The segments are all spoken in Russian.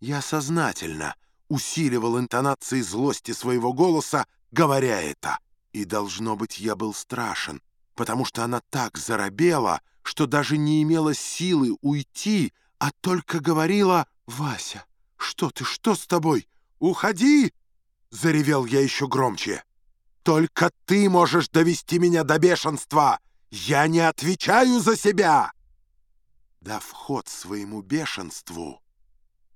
Я сознательно усиливал интонации злости своего голоса, говоря это. И, должно быть, я был страшен, потому что она так заробела, что даже не имела силы уйти, а только говорила «Вася, что ты, что с тобой? Уходи!» Заревел я еще громче. «Только ты можешь довести меня до бешенства! Я не отвечаю за себя!» Дав ход своему бешенству,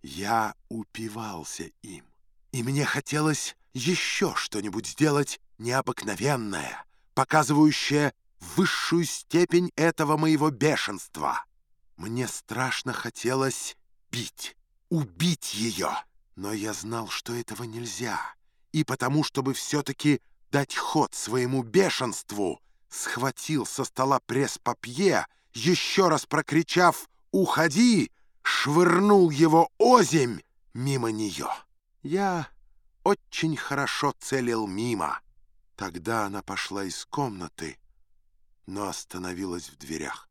я упивался им, и мне хотелось еще что-нибудь сделать необыкновенное, показывающее высшую степень этого моего бешенства. Мне страшно хотелось бить, убить ее, но я знал, что этого нельзя, и потому, чтобы все-таки дать ход своему бешенству, схватил со стола пресс-папье, еще раз прокричав «Уходи!», швырнул его озимь мимо нее. Я очень хорошо целил мимо. Тогда она пошла из комнаты, но остановилась в дверях.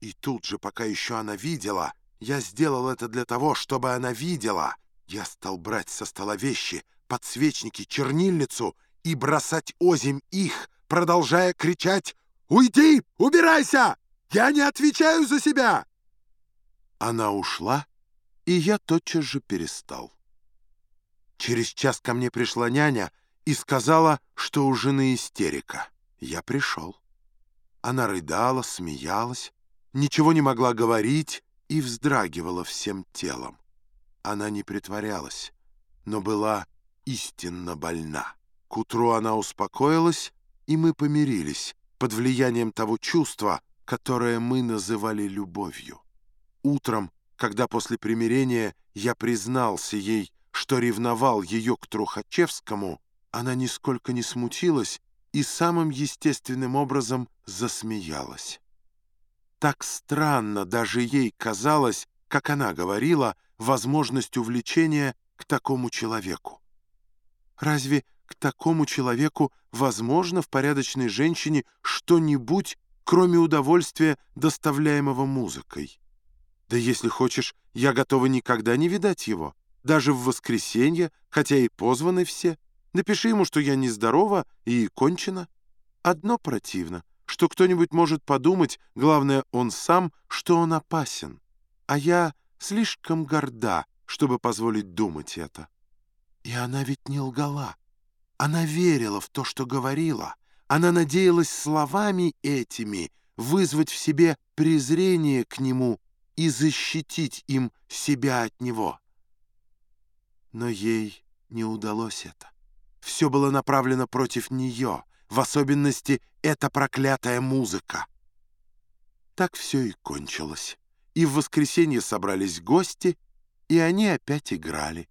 И тут же, пока еще она видела, я сделал это для того, чтобы она видела. Я стал брать со стола вещи, подсвечники, чернильницу и бросать озимь их, продолжая кричать «Уйди! Убирайся! Я не отвечаю за себя!» Она ушла, и я тотчас же перестал. Через час ко мне пришла няня и сказала, что у жены истерика. Я пришел. Она рыдала, смеялась, ничего не могла говорить и вздрагивала всем телом. Она не притворялась, но была истинно больна. К утру она успокоилась, и мы помирились под влиянием того чувства, которое мы называли любовью. Утром, когда после примирения я признался ей, что ревновал ее к Трухачевскому, она нисколько не смутилась и самым естественным образом засмеялась. Так странно даже ей казалось, как она говорила, возможность увлечения к такому человеку. Разве к такому человеку возможно в порядочной женщине что-нибудь, кроме удовольствия, доставляемого музыкой? Да если хочешь, я готова никогда не видать его. Даже в воскресенье, хотя и позваны все. Напиши ему, что я нездорова и кончена. Одно противно, что кто-нибудь может подумать, главное, он сам, что он опасен. А я слишком горда, чтобы позволить думать это. И она ведь не лгала. Она верила в то, что говорила. Она надеялась словами этими вызвать в себе презрение к нему и защитить им себя от него. Но ей не удалось это. Все было направлено против нее, в особенности эта проклятая музыка. Так все и кончилось. И в воскресенье собрались гости, и они опять играли.